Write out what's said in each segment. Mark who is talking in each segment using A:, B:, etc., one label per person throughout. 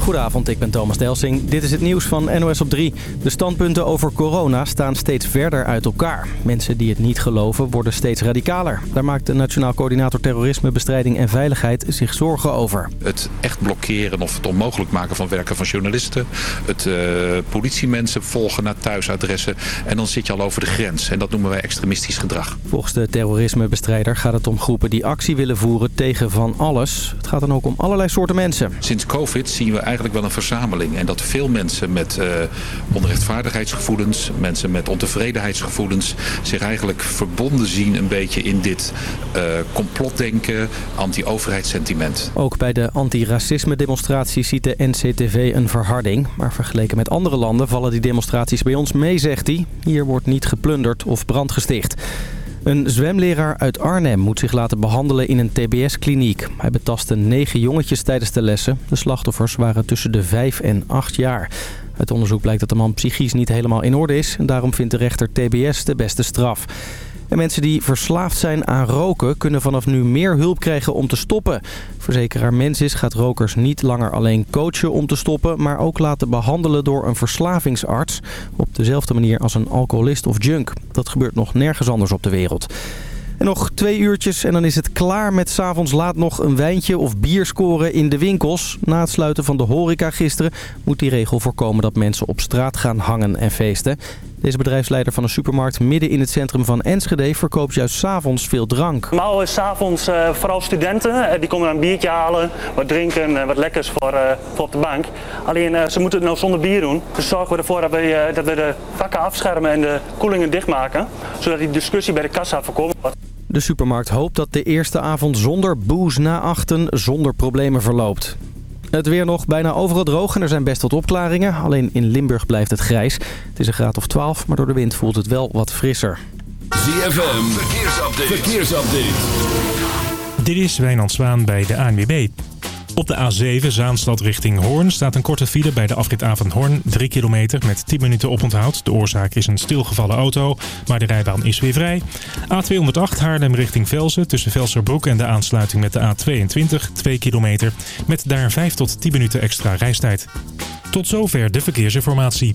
A: Goedenavond, ik ben Thomas Delsing. Dit is het nieuws van NOS op 3. De standpunten over corona staan steeds verder uit elkaar. Mensen die het niet geloven worden steeds radicaler. Daar maakt de Nationaal Coördinator Terrorisme, Bestrijding en Veiligheid zich zorgen over.
B: Het echt blokkeren of het onmogelijk maken van werken van journalisten. Het uh, politiemensen volgen naar thuisadressen. En dan zit je al over de grens. En dat noemen wij extremistisch gedrag.
A: Volgens de terrorismebestrijder gaat het om groepen die actie willen voeren tegen van alles. Het gaat dan ook om allerlei soorten mensen.
B: Sinds COVID zien we eigenlijk wel een verzameling. En dat veel mensen met uh, onrechtvaardigheidsgevoelens, mensen met ontevredenheidsgevoelens... zich eigenlijk verbonden zien een beetje in dit uh, complotdenken, anti-overheidssentiment.
A: Ook bij de anti-racisme demonstraties ziet de NCTV een verharding. Maar vergeleken met andere landen vallen die demonstraties bij ons mee, zegt hij. Hier wordt niet geplunderd of brand gesticht. Een zwemleraar uit Arnhem moet zich laten behandelen in een tbs-kliniek. Hij betastte negen jongetjes tijdens de lessen. De slachtoffers waren tussen de vijf en acht jaar. Uit onderzoek blijkt dat de man psychisch niet helemaal in orde is. En daarom vindt de rechter tbs de beste straf. En mensen die verslaafd zijn aan roken kunnen vanaf nu meer hulp krijgen om te stoppen. Verzekeraar Mensis gaat rokers niet langer alleen coachen om te stoppen... maar ook laten behandelen door een verslavingsarts... op dezelfde manier als een alcoholist of junk. Dat gebeurt nog nergens anders op de wereld. En nog twee uurtjes en dan is het klaar met s'avonds laat nog een wijntje of bier scoren in de winkels. Na het sluiten van de horeca gisteren moet die regel voorkomen dat mensen op straat gaan hangen en feesten. Deze bedrijfsleider van een supermarkt midden in het centrum van Enschede verkoopt juist s'avonds veel drank.
C: Nou is s'avonds uh, vooral studenten. Uh, die komen een biertje halen, wat drinken, wat lekkers voor, voor op de bank. Alleen ze moeten het nou zonder bier doen. Dus zorgen we ervoor dat we, dat we de vakken afschermen en de koelingen dichtmaken. Zodat die discussie bij de kassa voorkomen wordt.
A: De supermarkt hoopt dat de eerste avond zonder booze na achten zonder problemen verloopt. Het weer nog bijna overal droog en er zijn best wat opklaringen. Alleen in Limburg blijft het grijs. Het is een graad of 12, maar door de wind voelt het wel wat frisser.
D: ZFM, verkeersupdate. verkeersupdate.
E: Dit is Wijnand Zwaan bij de ANWB. Op de A7 Zaanstad richting Hoorn staat een korte file bij de afrit Hoorn. 3 kilometer met 10 minuten oponthoud. De oorzaak is een stilgevallen auto, maar de rijbaan is weer vrij. A208 Haarlem richting Velsen tussen Velserbroek en de aansluiting met de A22 2 kilometer. Met daar 5 tot 10 minuten extra reistijd. Tot zover de verkeersinformatie.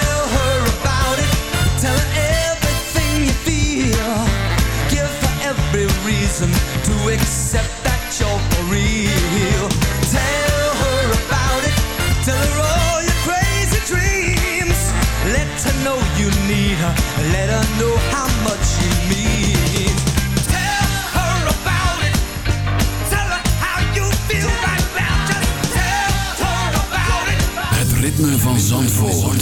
F: reason to accept that you're for real. Tell her about it. Tell her all your crazy dreams. Let her know you need her. Let her know how much she means. Tell her about it. Tell her how you feel right now. Just tell her about it.
D: Het ritme van Zandvoort.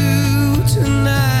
F: tonight.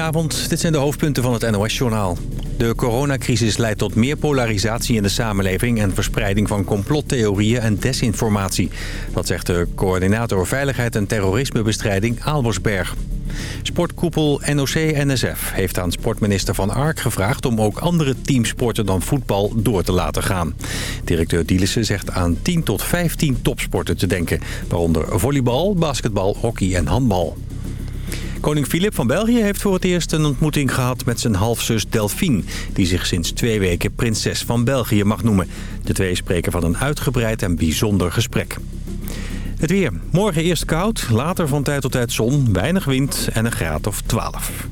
G: Goedenavond, dit zijn de hoofdpunten van het NOS-journaal. De coronacrisis leidt tot meer polarisatie in de samenleving... en verspreiding van complottheorieën en desinformatie. Dat zegt de coördinator Veiligheid en Terrorismebestrijding Aalbersberg. Sportkoepel NOC-NSF heeft aan sportminister Van Ark gevraagd... om ook andere teamsporten dan voetbal door te laten gaan. Directeur Dielissen zegt aan 10 tot 15 topsporten te denken... waaronder volleybal, basketbal, hockey en handbal. Koning Filip van België heeft voor het eerst een ontmoeting gehad met zijn halfzus Delphine... die zich sinds twee weken prinses van België mag noemen. De twee spreken van een uitgebreid en bijzonder gesprek. Het weer. Morgen eerst koud, later van tijd tot tijd zon, weinig wind en een graad of 12.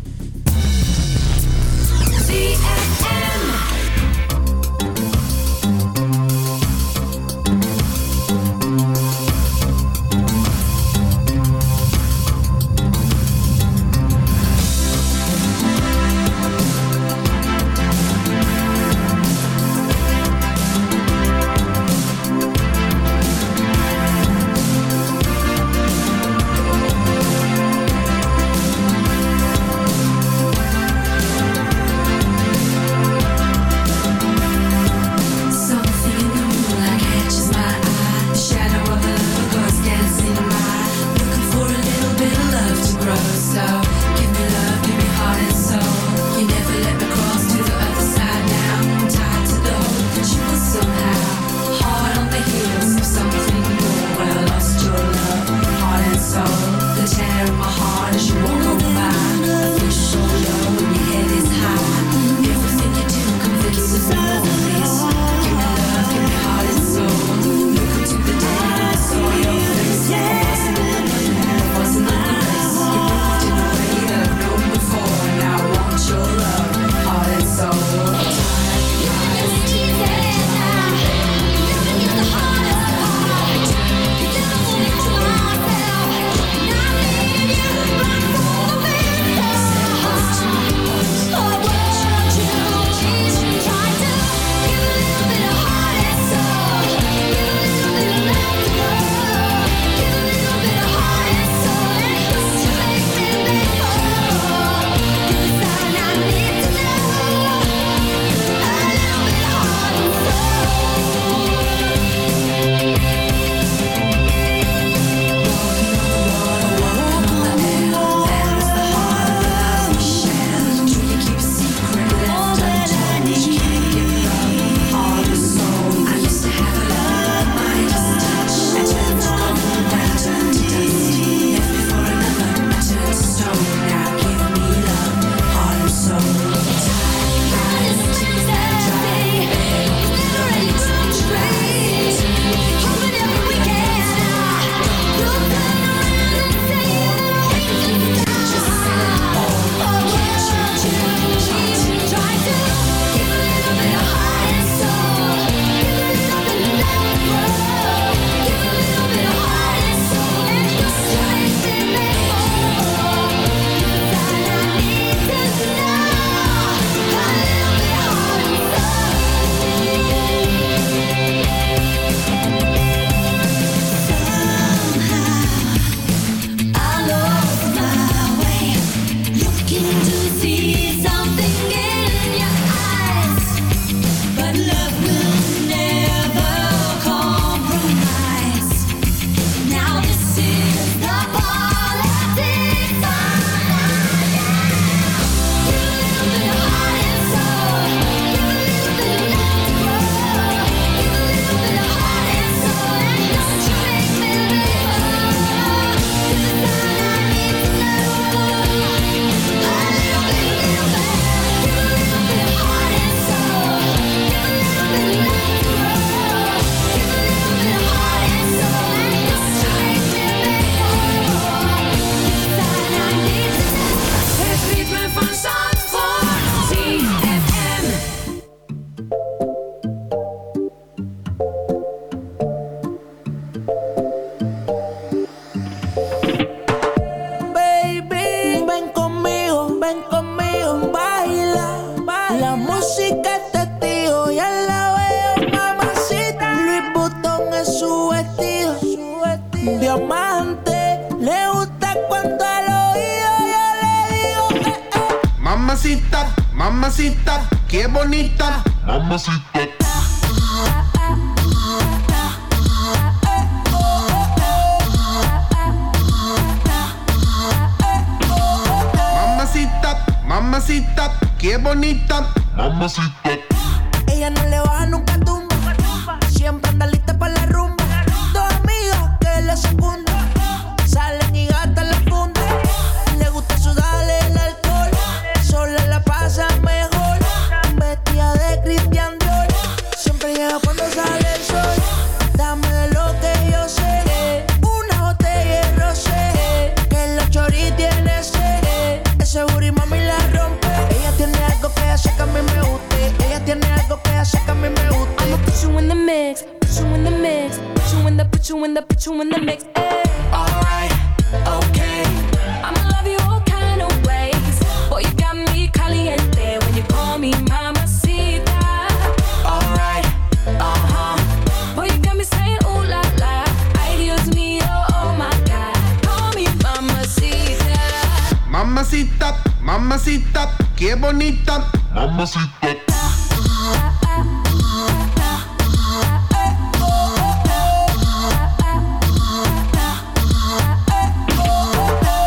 H: Mamacita,
I: mamacita, qué bonita. Mamacita.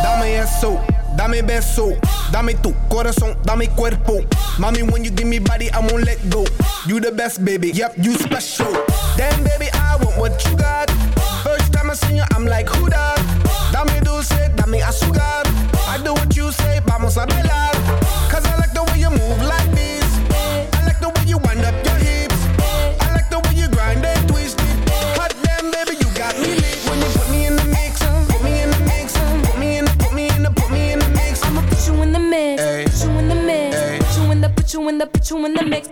H: Dame
J: eso, dame beso, dame tu corazón, dame cuerpo. Mommy, when you give me body, I won't let go. You the best, baby, yep, you special. Damn, baby, I want what you got. First time I seen you, I'm like, who that? Dame dulce, dame azúcar. I do what you say, vamos a bailar. Cause I like the way you move like this. I like the way you wind up your hips. I like the way you grind and twist it. Hot damn, baby, you got me lit. When you put me in the mix, uh, put me in the mix, uh, put me in the, put me in the, put me in the mix.
K: I'ma put you in the mix, put you in the mix, put you in the, put you in the, put you in the mix.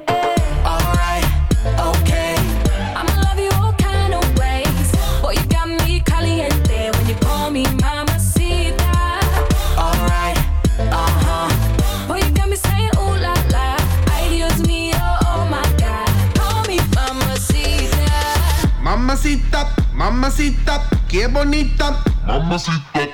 K: Mamacita,
I: qué bonita. Mamacita.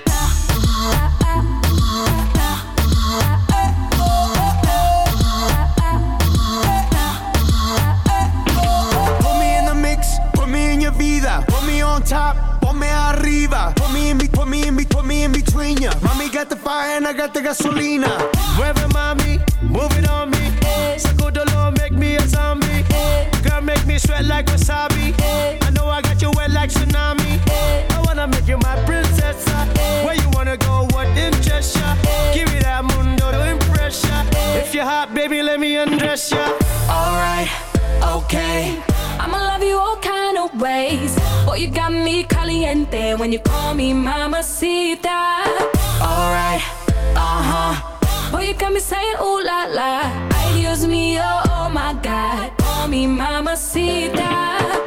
J: Put me in the mix, put me in your vida. Put me on top, put me arriba. Put me in, be- put me in, be- put me in between ya. Mommy got the fire and I got the gasolina. Mueve mami, move it on me. Eh. Sacudolo, make me a zombie. Eh. Girl, make me sweat like wasabi. Eh. Like tsunami. Eh? I wanna make you my princess. Eh? Where you wanna go? What interests ya? Give me that mundo to impress ya. Eh? If you're hot, baby, let me undress ya.
K: Alright, okay. I'ma love you all kind of ways. Boy, you got me caliente when you call me mamacita. Alright, uh huh. Boy, you got me saying ooh la la. Ay, Dios mío, oh my God. Call me mamacita.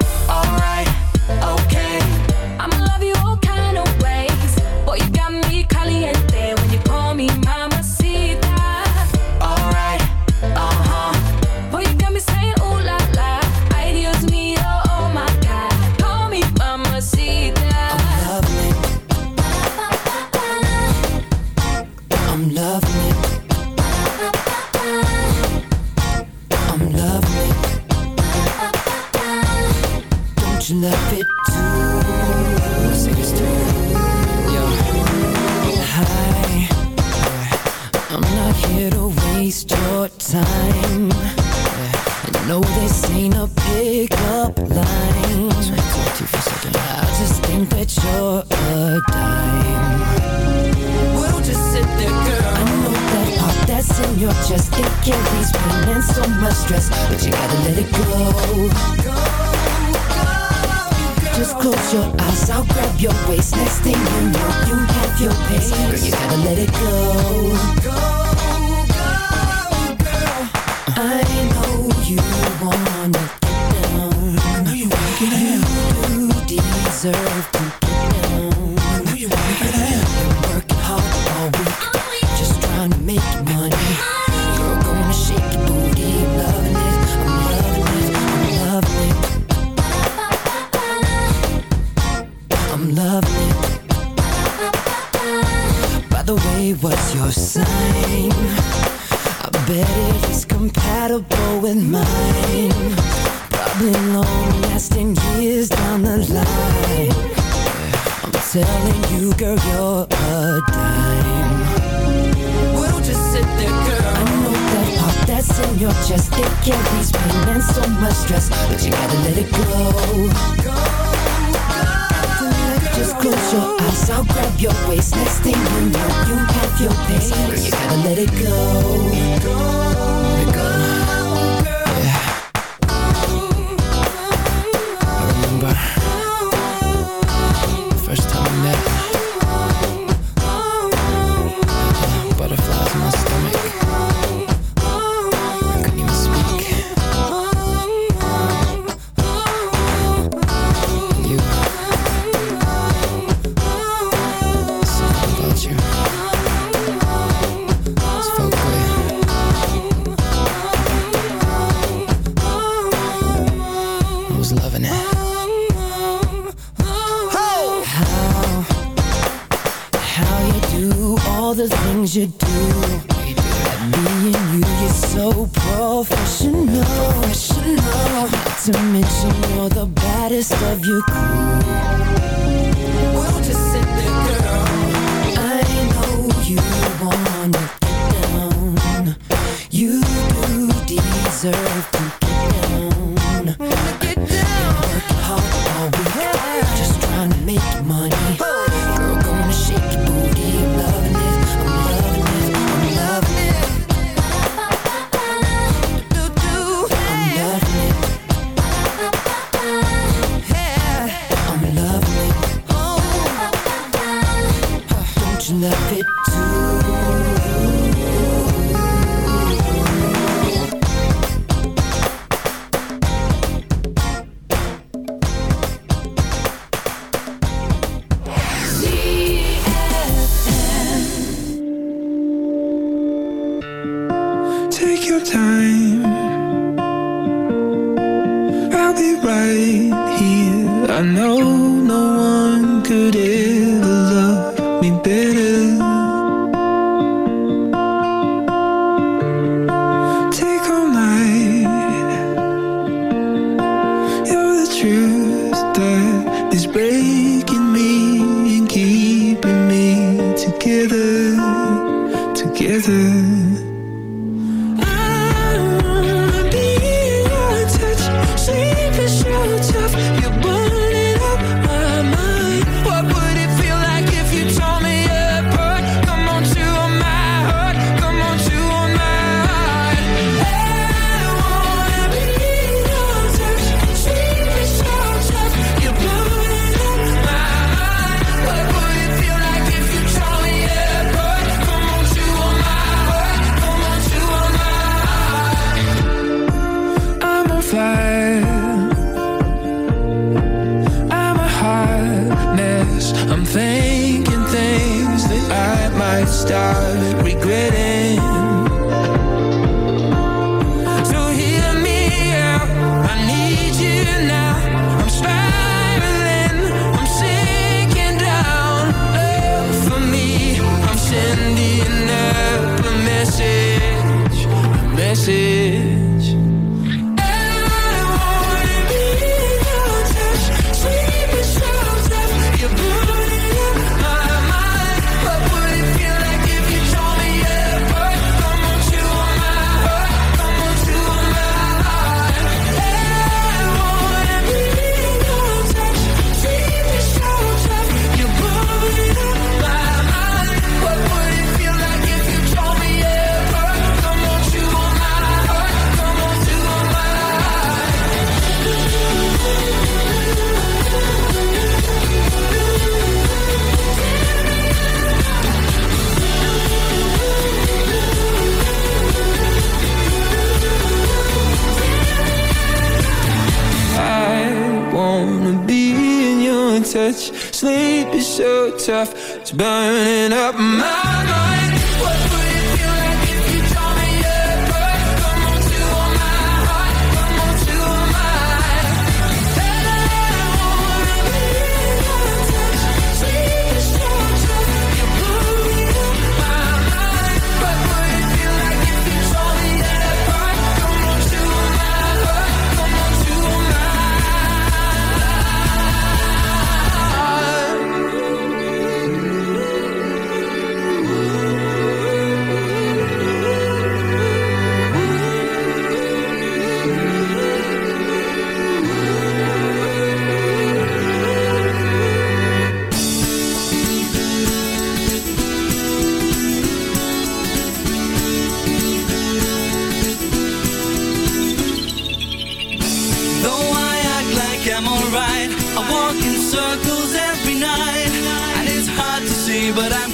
H: Time. I know this ain't a pickup line. I just think that you're a dime. We'll just sit there, girl. I know that heart that's in your chest. It carries pain and so much stress, but you gotta let it go. Just close your eyes, I'll grab your waist. Next thing you know, you have your pace. Girl, you gotta let it go. Wanna get down. You wanna. You deserve to get down. You wanna working hard all week, just trying to make money. Girl, gonna shake your booty, loving it. I'm loving it. I'm loving it. I'm loving it. By the way, what's your sign?
L: I bet it is compatible with mine. Probably long-lasting years down the line. I'm telling you, girl, you're a dime. We'll just sit there, girl. I know that heart that's in your chest It carries pain and so much stress But you gotta let it go, go just close your eyes, I'll grab your waist. Next thing you know, you have your pace. You gotta let it go.
F: meses Stuff. but I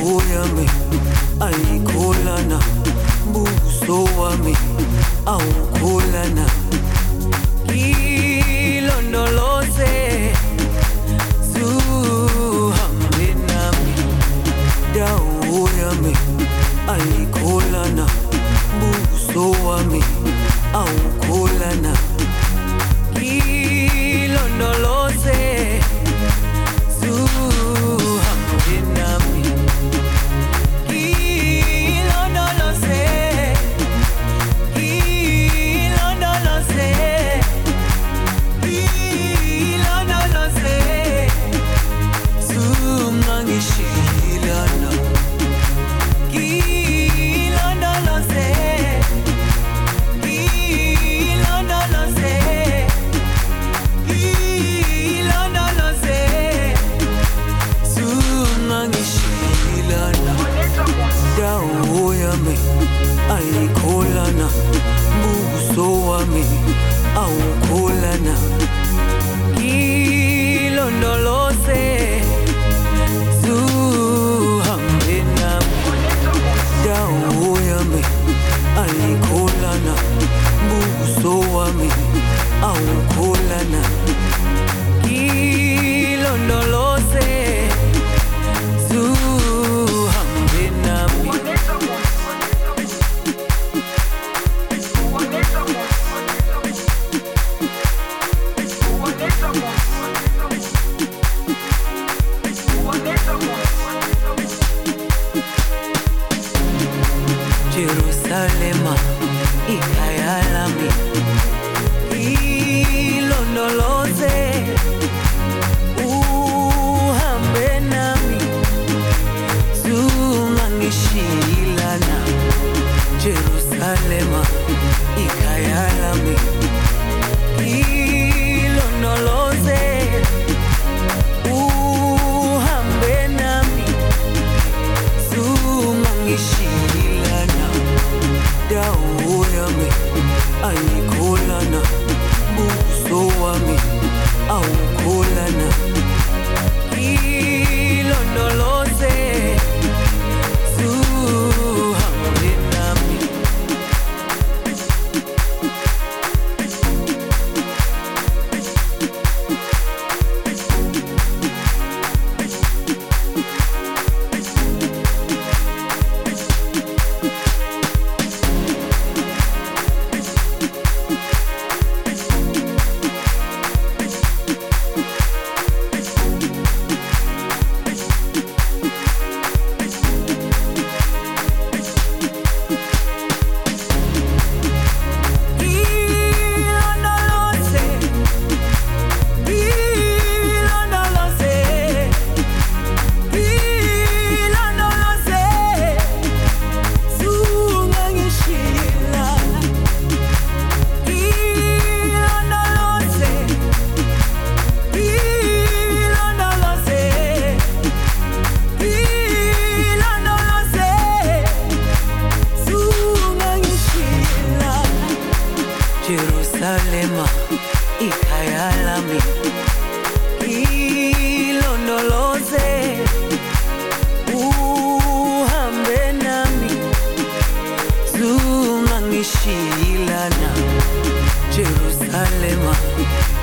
F: miguu yami aikulana buso wami aukulana. Kilondoloze zuhambe nami dawu yami aikulana buso wami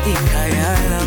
J: hikayeler